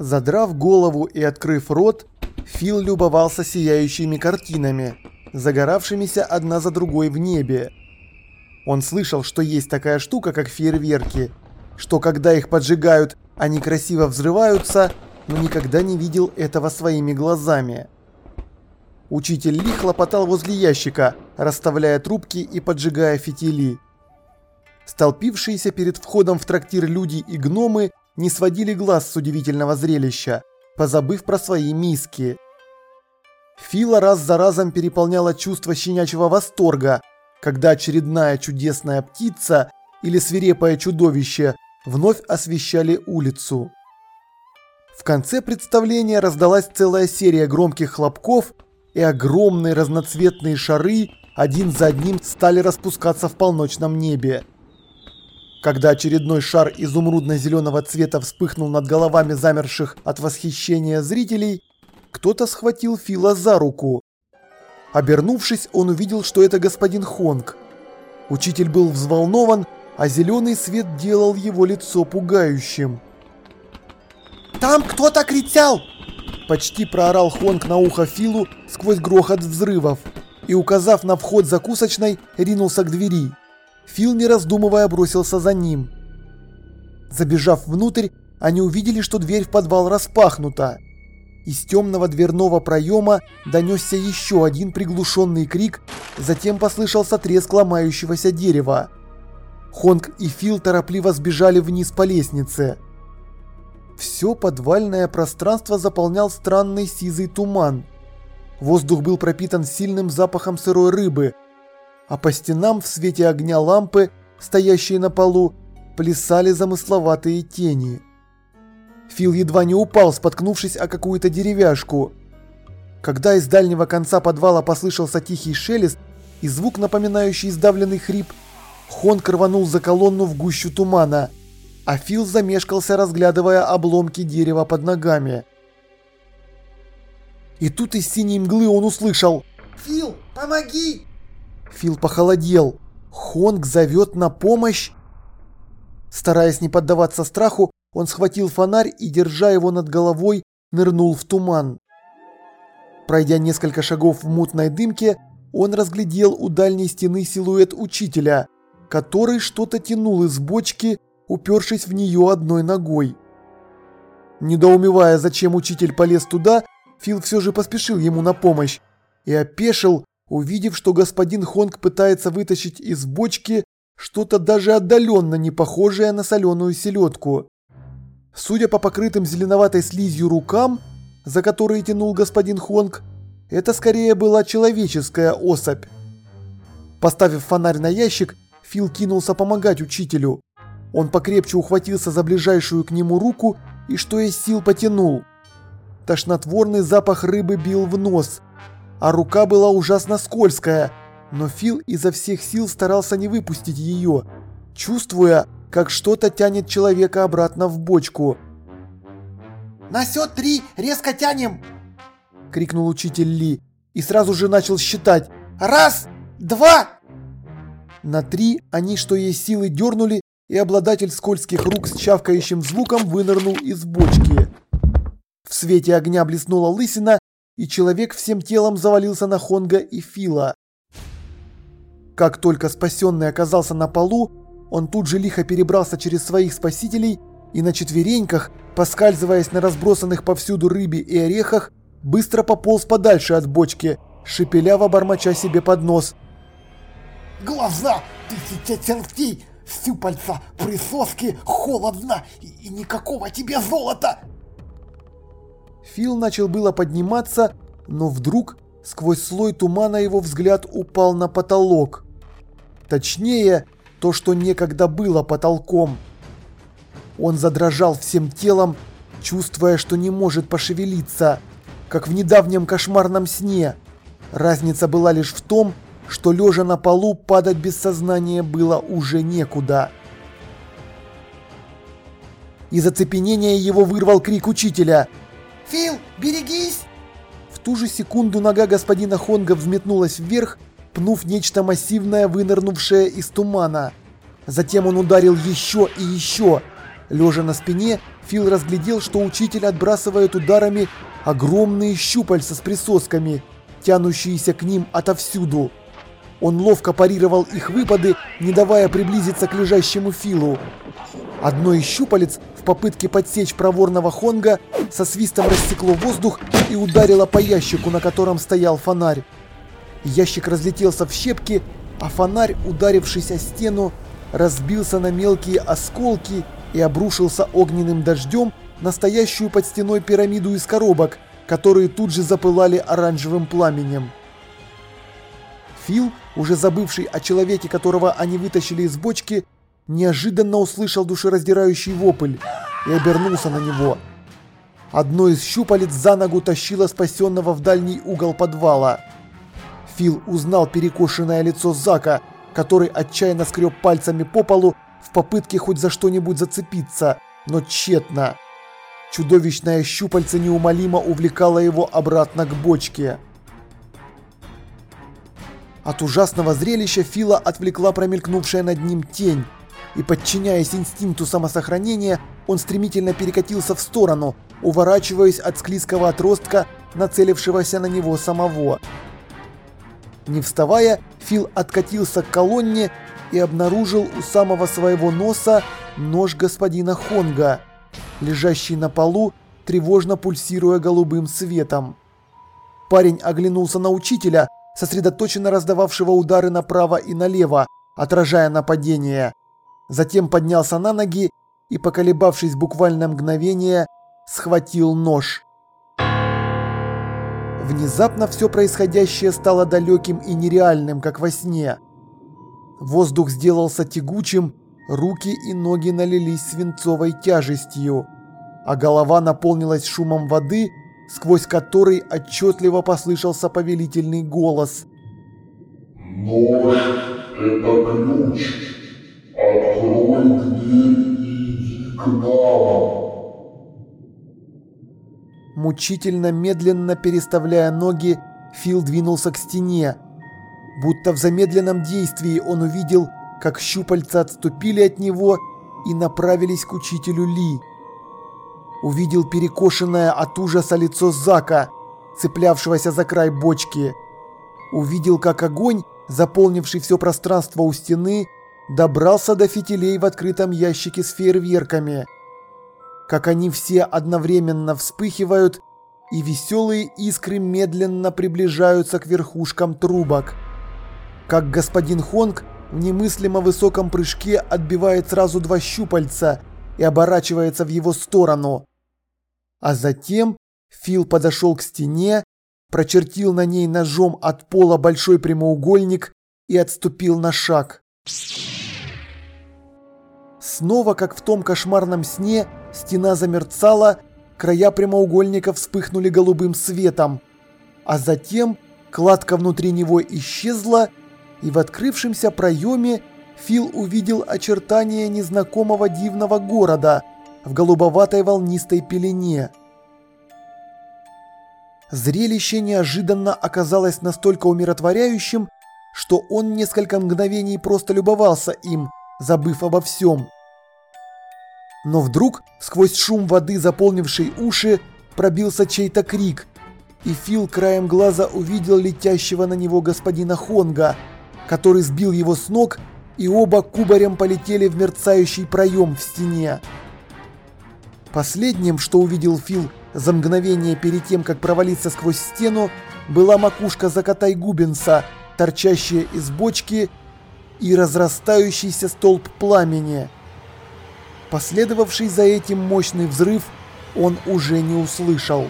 Задрав голову и открыв рот, Фил любовался сияющими картинами, загоравшимися одна за другой в небе. Он слышал, что есть такая штука, как фейерверки, что когда их поджигают, они красиво взрываются, но никогда не видел этого своими глазами. Учитель Ли хлопотал возле ящика, расставляя трубки и поджигая фитили. Столпившиеся перед входом в трактир люди и гномы не сводили глаз с удивительного зрелища, позабыв про свои миски. Фила раз за разом переполняло чувство щенячьего восторга, когда очередная чудесная птица или свирепое чудовище вновь освещали улицу. В конце представления раздалась целая серия громких хлопков, и огромные разноцветные шары один за одним стали распускаться в полночном небе. Когда очередной шар изумрудно-зеленого цвета вспыхнул над головами замерших от восхищения зрителей, кто-то схватил Фила за руку. Обернувшись, он увидел, что это господин Хонг. Учитель был взволнован, а зеленый свет делал его лицо пугающим. «Там кто-то кричал!» Почти проорал Хонг на ухо Филу сквозь грохот взрывов и, указав на вход закусочной, ринулся к двери. Фил, не раздумывая, бросился за ним. Забежав внутрь, они увидели, что дверь в подвал распахнута. Из темного дверного проема донесся еще один приглушенный крик, затем послышался треск ломающегося дерева. Хонг и Фил торопливо сбежали вниз по лестнице. Все подвальное пространство заполнял странный сизый туман. Воздух был пропитан сильным запахом сырой рыбы, а по стенам в свете огня лампы, стоящие на полу, плясали замысловатые тени. Фил едва не упал, споткнувшись о какую-то деревяшку. Когда из дальнего конца подвала послышался тихий шелест и звук, напоминающий сдавленный хрип, Хонк рванул за колонну в гущу тумана, а Фил замешкался, разглядывая обломки дерева под ногами. И тут из синей мглы он услышал «Фил, помоги!» Фил похолодел. Хонг зовет на помощь? Стараясь не поддаваться страху, он схватил фонарь и, держа его над головой, нырнул в туман. Пройдя несколько шагов в мутной дымке, он разглядел у дальней стены силуэт учителя, который что-то тянул из бочки, упершись в нее одной ногой. Недоумевая, зачем учитель полез туда, Фил все же поспешил ему на помощь и опешил, увидев, что господин Хонг пытается вытащить из бочки что-то даже отдаленно не похожее на соленую селедку. Судя по покрытым зеленоватой слизью рукам, за которые тянул господин Хонг, это скорее была человеческая особь. Поставив фонарь на ящик, Фил кинулся помогать учителю. Он покрепче ухватился за ближайшую к нему руку и что из сил потянул. Тошнотворный запах рыбы бил в нос – а рука была ужасно скользкая, но Фил изо всех сил старался не выпустить ее, чувствуя, как что-то тянет человека обратно в бочку. «На счет три резко тянем!» – крикнул учитель Ли и сразу же начал считать. «Раз! Два!» На три они, что есть силы, дернули, и обладатель скользких рук с чавкающим звуком вынырнул из бочки. В свете огня блеснула лысина, и человек всем телом завалился на Хонга и Фила. Как только спасенный оказался на полу, он тут же лихо перебрался через своих спасителей и на четвереньках, поскальзываясь на разбросанных повсюду рыбе и орехах, быстро пополз подальше от бочки, шепеляво бормоча себе под нос. «Глаза тысяча чертей, щупальца, присоски, холодно и никакого тебе золота!» Фил начал было подниматься, но вдруг сквозь слой тумана его взгляд упал на потолок. Точнее, то, что некогда было потолком. Он задрожал всем телом, чувствуя, что не может пошевелиться, как в недавнем кошмарном сне. Разница была лишь в том, что лежа на полу падать без сознания было уже некуда. Из оцепенения его вырвал крик учителя – Фил, берегись!» В ту же секунду нога господина Хонга взметнулась вверх, пнув нечто массивное, вынырнувшее из тумана. Затем он ударил еще и еще. Лежа на спине, Фил разглядел, что учитель отбрасывает ударами огромные щупальца с присосками, тянущиеся к ним отовсюду. Он ловко парировал их выпады, не давая приблизиться к лежащему Филу. Одно из щупалец в попытке подсечь проворного Хонга со свистом рассекло воздух и ударило по ящику, на котором стоял фонарь. Ящик разлетелся в щепки, а фонарь, ударившись о стену, разбился на мелкие осколки и обрушился огненным дождем на стоящую под стеной пирамиду из коробок, которые тут же запылали оранжевым пламенем. Фил, уже забывший о человеке, которого они вытащили из бочки, неожиданно услышал душераздирающий вопль и обернулся на него. Одно из щупалец за ногу тащило спасенного в дальний угол подвала. Фил узнал перекошенное лицо Зака, который отчаянно скреб пальцами по полу в попытке хоть за что-нибудь зацепиться, но тщетно. Чудовищное щупальце неумолимо увлекало его обратно к бочке. От ужасного зрелища Фила отвлекла промелькнувшая над ним тень, и, подчиняясь инстинкту самосохранения, он стремительно перекатился в сторону, уворачиваясь от склизкого отростка, нацелившегося на него самого. Не вставая, Фил откатился к колонне и обнаружил у самого своего носа нож господина Хонга, лежащий на полу, тревожно пульсируя голубым светом. Парень оглянулся на учителя, сосредоточенно раздававшего удары направо и налево, отражая нападение. Затем поднялся на ноги и, поколебавшись буквально мгновение, схватил нож. Внезапно все происходящее стало далеким и нереальным, как во сне. Воздух сделался тягучим, руки и ноги налились свинцовой тяжестью, а голова наполнилась шумом воды, сквозь который отчетливо послышался повелительный голос. «Нож – это ключ. Открой дверь и иди к нам». Мучительно медленно переставляя ноги, Фил двинулся к стене. Будто в замедленном действии он увидел, как щупальца отступили от него и направились к учителю Ли. Увидел перекошенное от ужаса лицо Зака, цеплявшегося за край бочки. Увидел, как огонь, заполнивший все пространство у стены, добрался до фитилей в открытом ящике с фейерверками как они все одновременно вспыхивают, и веселые искры медленно приближаются к верхушкам трубок. Как господин Хонг в немыслимо высоком прыжке отбивает сразу два щупальца и оборачивается в его сторону. А затем Фил подошел к стене, прочертил на ней ножом от пола большой прямоугольник и отступил на шаг. Снова, как в том кошмарном сне, стена замерцала, края прямоугольника вспыхнули голубым светом, а затем кладка внутри него исчезла, и в открывшемся проеме Фил увидел очертания незнакомого дивного города в голубоватой волнистой пелене. Зрелище неожиданно оказалось настолько умиротворяющим, что он несколько мгновений просто любовался им, забыв обо всем. Но вдруг, сквозь шум воды, заполнивший уши, пробился чей-то крик, и Фил краем глаза увидел летящего на него господина Хонга, который сбил его с ног, и оба кубарем полетели в мерцающий проем в стене. Последним, что увидел Фил за мгновение перед тем, как провалиться сквозь стену, была макушка Закатай Губенса, торчащая из бочки, и разрастающийся столб пламени – Последовавший за этим мощный взрыв он уже не услышал.